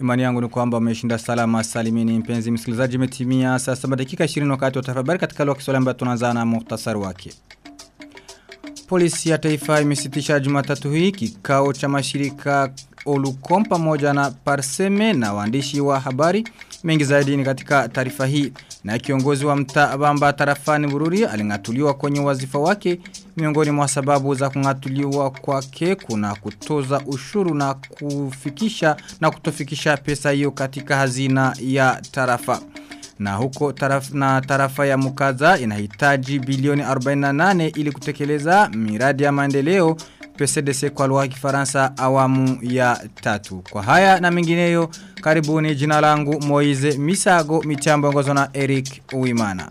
Imani yangu ni kwamba umeshinda salama salimini mpenzi msikilizaji imetimia saa 7 dakika 20 wakati wa tafakari katika lugha Kiswahili ambayo tunaanza na muhtasari wake. Polisi ya taifa imesitisha Jumatatu hii kikao cha mashirika Olucom pamoja na Parseme na waandishi wa habari. Mengi zaidi ni katika taarifa hii. Na kiongozi wa mtaa Bamba tarafani Bururi alingatuliwa kwenye wazifa wake. Miongoni mwa sababu za kungatuliwa kwake kuna kutoza ushuru na kufikisha na kutofikisha pesa hiyo katika hazina ya tarafa na huko taraf, na tarafa ya Mukaza inahitaji bilioni 48 ili kutekeleza miradi ya maendeleo PCDC kwa lugha ya Kifaransa awamu ya tatu. Kwa haya na mengineyo karibuni jina langu Moize Misago mitambo ngozo na Eric Uimana.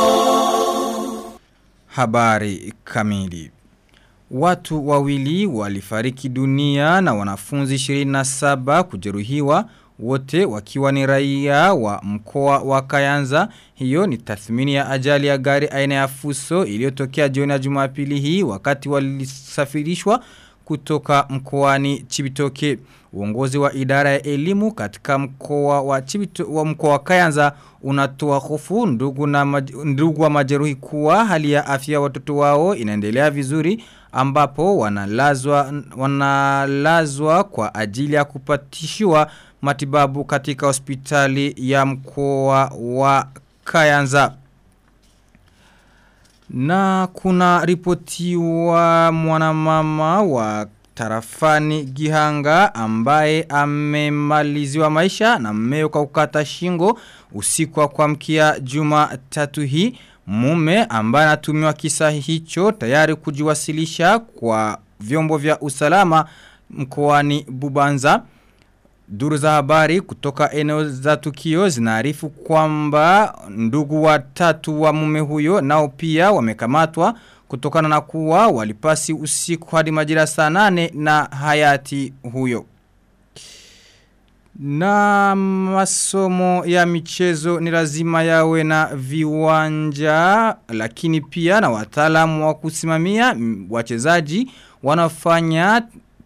Isanganiro Habari kamili Watu wawili walifariki dunia na wanafunzi 27 kujeruhiwa wote wakiwa ni raia wa mkoa wa Kayanza. Hiyo ni tathmini ya ajali ya gari aina ya fuso iliyotokea jioni ya Jumapili hii wakati walisafirishwa kutoka mkoani Chibitoke. Uongozi wa idara ya elimu katika mkoa wa Chibito wa mkoa wa Kayanza unatoa hofu ndugu na maj, ndugu wa majeruhi kuwa hali ya afya watoto wao inaendelea vizuri ambapo wanalazwa wanalazwa kwa ajili ya kupatishiwa matibabu katika hospitali ya mkoa wa Kayanza. Na kuna ripoti wa mwanamama wa tarafani Gihanga ambaye amemaliziwa maisha na mmeo kwa kukata shingo usiku wa kuamkia juma tatu hii mume ambaye anatumiwa kisa hicho tayari kujiwasilisha kwa vyombo vya usalama mkoani Bubanza. Duru za habari kutoka eneo za tukio zinaarifu kwamba ndugu watatu wa mume huyo nao pia wamekamatwa kutokana na kuwa walipasi usiku hadi majira saa nane na hayati huyo. Na masomo ya michezo ni lazima yawe na viwanja lakini pia na wataalamu wa kusimamia wachezaji wanafanya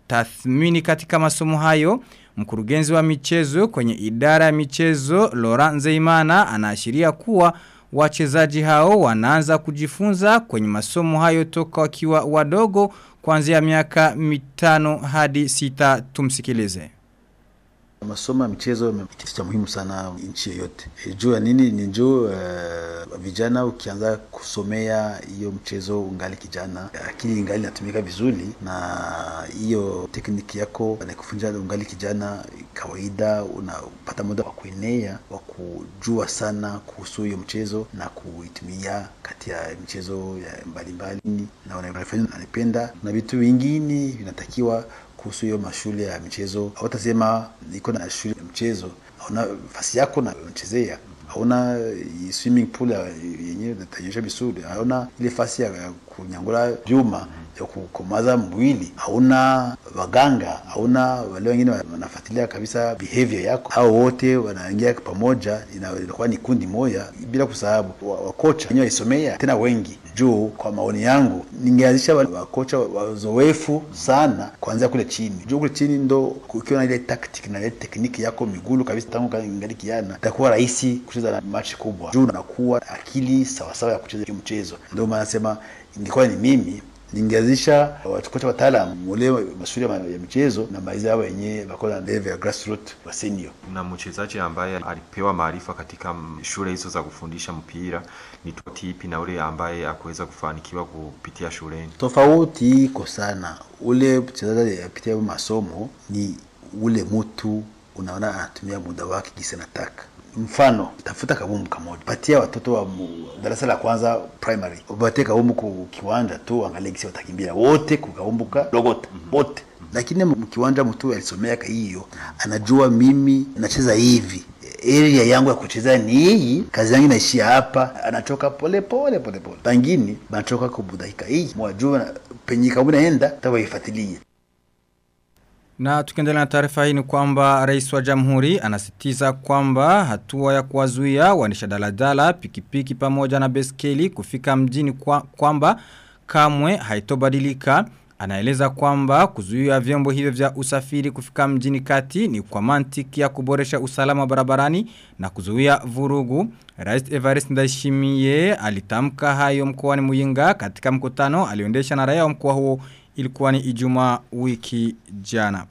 tathmini katika masomo hayo. Mkurugenzi wa michezo kwenye idara ya michezo Laurent Zeimana anaashiria kuwa wachezaji hao wanaanza kujifunza kwenye masomo hayo toka wakiwa wadogo kuanzia miaka mitano hadi sita tumsikilize. Masomo ya michezo ni cha muhimu sana nchi yoyote. E, juu ya nini? Ni juu uh, vijana ukianza kusomea hiyo mchezo ungali kijana, akili ingali inatumika vizuri, na hiyo tekniki yako nakufunja ungali kijana, kawaida unapata muda wa kuenea wa kujua sana kuhusu hiyo mchezo na kuitumia kati ya michezo mbalimbali, na unafanya anapenda na vitu vingine vinatakiwa kuhusu hiyo mashule ya michezo. Hautasema niko na shule ya mchezo, na nafasi yako na unachezea, hauna swimming pool yenye natayesha misuli, hauna ile fasi ya kunyangula vyuma ya kukomaza mwili, hauna waganga, hauna wale wengine wanafuatilia kabisa behavior yako. Hao wote wanaingia pamoja, inakuwa ni kundi moja, bila kusahabu wakocha wenyewe waisomea tena wengi. Juu kwa maoni yangu ningeanzisha wakocha wazoefu sana kuanzia kule chini. Juu kule chini ndo ukiwa na ile tactic na ile tekniki yako migulu kabisa tangu ngali kijana itakuwa rahisi kucheza match kubwa juu unakuwa akili sawasawa ya kucheza mchezo ndio maana nasema ingekuwa ni mimi ningeanzisha watukocha wataalam mule mashule ya michezo na maiza yao wenyewe wako na level ya grassroots wa senior. Na mchezaji ambaye alipewa maarifa katika shule hizo za kufundisha mpira ni tofauti ipi na ule ambaye akuweza kufanikiwa kupitia shuleni? Tofauti iko sana. Ule mchezaji apitia masomo ni ule mtu unaona anatumia muda wake jinsi anataka mfano tafuta kabumu kamoja. Patia watoto wa darasa la kwanza primary upatie kabumu ku kiwanja tu angalie kisi watakimbia. Wote kukaumbuka logota wote. Lakini mkiwanja mtu alisomea hiyo anajua mimi nacheza hivi. Area yangu ya kucheza ni hii kazi yangu inaishia hapa. Anachoka pole pole pole pole. Pangini banachoka kubudahika hii. Mwajua penye kabumbu naenda tawaifuatilie Na tukiendelea na taarifa hii ni kwamba rais wa jamhuri anasitiza kwamba hatua ya kuwazuia wanisha daladala pikipiki pamoja na beskeli kufika mjini kwa, kwamba kamwe haitobadilika Anaeleza kwamba kuzuia vyombo hivyo vya usafiri kufika mjini kati ni kwa mantiki ya kuboresha usalama barabarani na kuzuia vurugu. Rais Evarist Ndayishimiye alitamka hayo mkoani Muyinga katika mkutano aliondesha na raia wa mkoa huo ilikuwa ni Ijumaa wiki jana.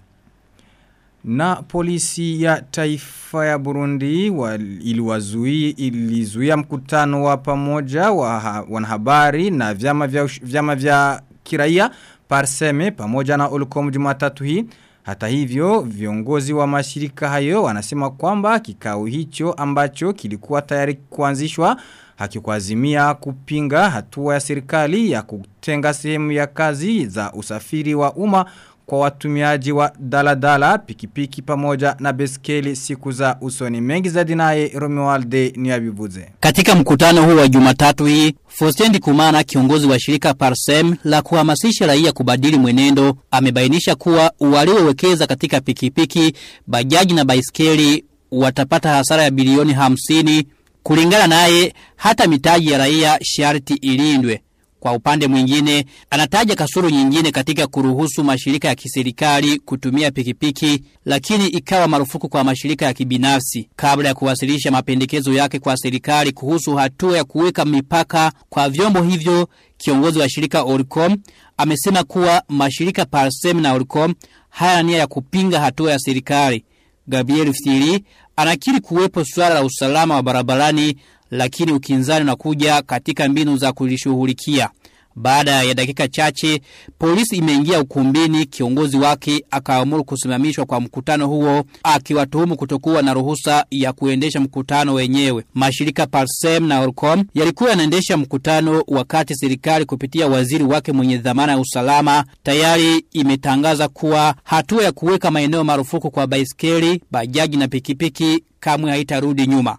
Na polisi ya taifa ya Burundi wa, iliwazui, ilizuia mkutano wa pamoja wa wanahabari na vyama vya, vyama vya kiraia Parseme pamoja na Olcom Jumatatu hii. Hata hivyo viongozi wa mashirika hayo wanasema kwamba kikao hicho ambacho kilikuwa tayari kuanzishwa hakikuazimia kupinga hatua ya serikali ya kutenga sehemu ya kazi za usafiri wa umma kwa watumiaji wa daladala pikipiki pamoja na beskeli siku za usoni mengi za dinaye Romualde Niyabivuze. Katika mkutano huu wa Jumatatu hii, Fostendi Kumana kiongozi wa shirika Parsem la kuhamasisha raia kubadili mwenendo amebainisha kuwa waliowekeza katika pikipiki, bajaji na baiskeli watapata hasara ya bilioni hamsini kulingana naye hata mitaji ya raia sharti ilindwe. Kwa upande mwingine, anataja kasoro nyingine katika kuruhusu mashirika ya kiserikali kutumia pikipiki, lakini ikawa marufuku kwa mashirika ya kibinafsi. Kabla ya kuwasilisha mapendekezo yake kwa serikali kuhusu hatua ya kuweka mipaka kwa vyombo hivyo, kiongozi wa shirika Oricom amesema kuwa mashirika Parsem na Oricom haya nia ya kupinga hatua ya serikali. Gabriel Fitiri anakiri kuwepo swala la usalama wa barabarani lakini ukinzani unakuja katika mbinu za kulishughulikia. Baada ya dakika chache, polisi imeingia ukumbini kiongozi wake akaamuru kusimamishwa kwa mkutano huo akiwatuhumu kutokuwa na ruhusa ya kuendesha mkutano wenyewe. Mashirika Parsem na Orcom yalikuwa yanaendesha mkutano wakati serikali kupitia waziri wake mwenye dhamana ya usalama tayari imetangaza kuwa hatua ya kuweka maeneo marufuku kwa baiskeli, bajaji na pikipiki kamwe haitarudi nyuma.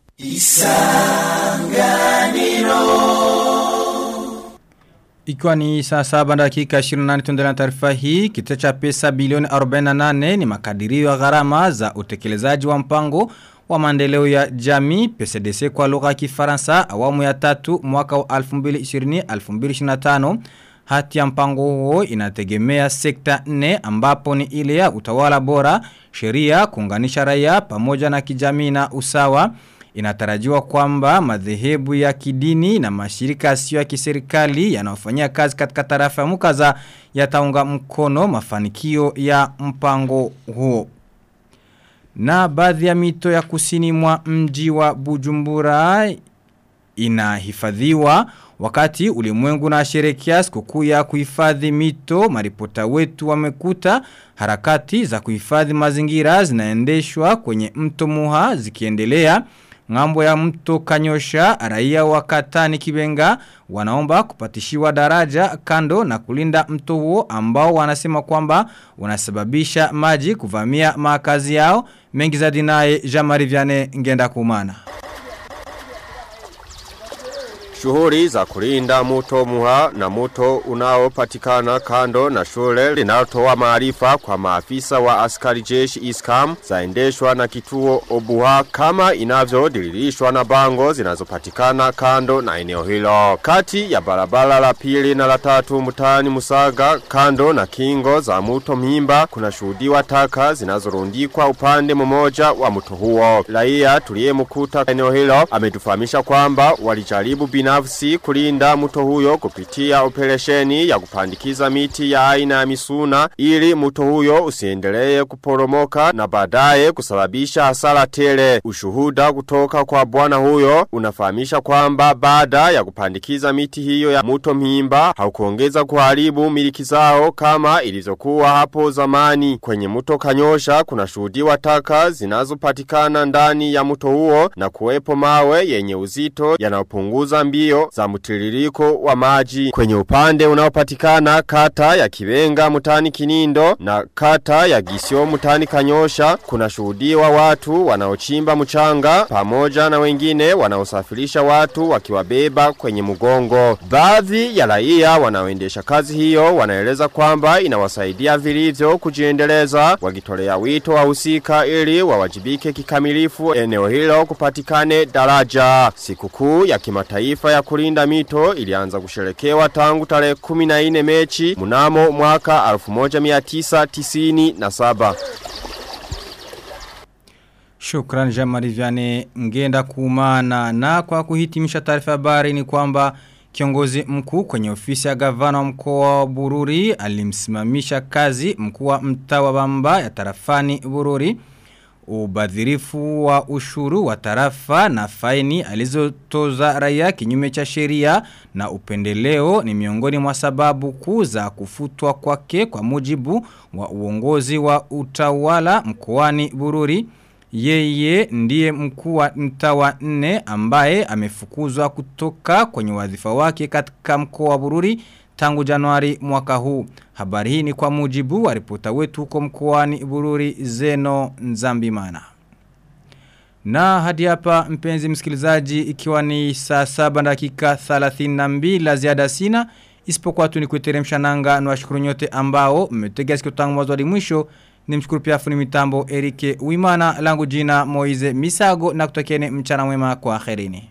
Ikiwa ni saa saba dakika 28 tuendelea taarifa hii, kituo cha pesa bilioni 48 ni makadirio ya gharama za utekelezaji wa mpango wa maendeleo ya jamii PCDC kwa lugha ya Kifaransa awamu ya tatu mwaka wa 2020-2025. Hati ya mpango huo inategemea sekta nne ambapo ni ile ya utawala bora, sheria, kuunganisha raia pamoja na kijamii na usawa. Inatarajiwa kwamba madhehebu ya kidini na mashirika yasiyo ya kiserikali yanayofanyia kazi katika tarafa ya Mukaza yataunga mkono mafanikio ya mpango huo. Na baadhi ya mito ya kusini mwa mji wa Bujumbura inahifadhiwa wakati ulimwengu na sherekia sikukuu ya kuhifadhi mito maripota wetu wamekuta harakati za kuhifadhi mazingira zinaendeshwa kwenye mto Muha zikiendelea Ngambo ya mto Kanyosha, raia wa Katani Kibenga wanaomba kupatishiwa daraja kando na kulinda mto huo ambao wanasema kwamba unasababisha maji kuvamia makazi yao. Mengi za dinae Jamari Viane ngenda kumana. Shughuli za kulinda muto muha na muto unaopatikana kando na shule linalotoa maarifa kwa maafisa wa askari jeshi iskam zaendeshwa na kituo obuha kama inavyodililishwa na bango zinazopatikana kando na eneo hilo. Kati ya barabara la pili na la tatu mtaani Musaga kando na kingo za muto Mimba kuna shuhudiwa taka zinazorundikwa upande mmoja wa mto huo. Raia tuliyemkuta eneo hilo ametufahamisha kwamba walijaribu binafsi kulinda mto huyo kupitia operesheni ya kupandikiza miti ya aina ya misuna ili mto huyo usiendelee kuporomoka na baadaye kusababisha hasara tele. Ushuhuda kutoka kwa bwana huyo unafahamisha kwamba baada ya kupandikiza miti hiyo ya mto Mhimba haukuongeza kuharibu miliki zao kama ilizokuwa hapo zamani. Kwenye mto Kanyosha kuna shuhudiwa taka zinazopatikana ndani ya mto huo na kuwepo mawe yenye uzito yanayopunguza mbio za mtiririko wa maji. Kwenye upande unaopatikana kata ya Kibenga mutani Kinindo na kata ya Gisio mutani Kanyosha kuna shuhudiwa watu wanaochimba mchanga pamoja na wengine wanaosafirisha watu wakiwabeba kwenye mgongo. Baadhi ya raia wanaoendesha kazi hiyo wanaeleza kwamba inawasaidia vilivyo kujiendeleza wakitolea wito wa wahusika ili wawajibike kikamilifu eneo hilo kupatikane daraja. Sikukuu ya kimataifa kitaifa ya kulinda mito ilianza kusherekewa tangu tarehe 14 Mechi mnamo mwaka 1997. Shukran Jamari Viane ngenda kumana na kwa kuhitimisha taarifa habari ni kwamba kiongozi mkuu kwenye ofisi ya gavana wa mkoa wa Bururi alimsimamisha kazi mkuu wa mtaa wa Bamba ya tarafani Bururi ubadhirifu wa ushuru wa tarafa na faini alizotoza raia kinyume cha sheria na upendeleo ni miongoni mwa sababu kuu za kufutwa kwake kwa mujibu wa uongozi wa utawala mkoani Bururi. Yeye ndiye mkuu wa mtaa wa nne ambaye amefukuzwa kutoka kwenye wadhifa wake katika mkoa wa Bururi tangu Januari mwaka huu. Habari hii ni kwa mujibu wa ripota wetu huko mkoani Bururi Zeno Nzambimana. Na hadi hapa mpenzi msikilizaji ikiwa ni saa saba dakika 32 la ziada sina isipokuwa tu ni kuiteremsha nanga na washukuru nyote ambao mmetega sikio tangu mwanzo hadi mwisho nimshukuru pia funi mitambo Erike Wimana langu jina Moize Misago na kutakieni mchana mwema kwa akhirini.